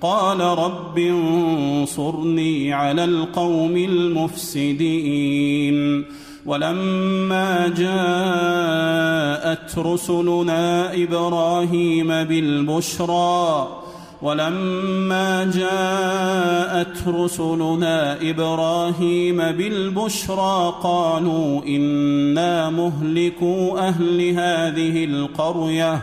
قال رب انصرني على القوم المفسدين. ولما جاءت رسلنا إبراهيم بالبشرى ولما جاءت رسلنا إبراهيم بالبشرى قالوا إنا مهلكو أهل هذه القرية.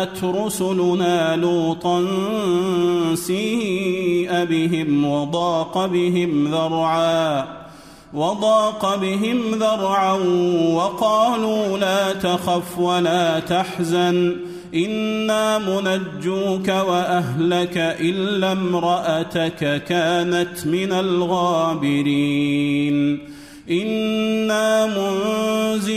جاءت رسلنا لوطا سيء بهم وضاق بهم ذرعا وضاق بهم ذرعا وقالوا لا تخف ولا تحزن إنا منجوك وأهلك إلا امرأتك كانت من الغابرين. إنا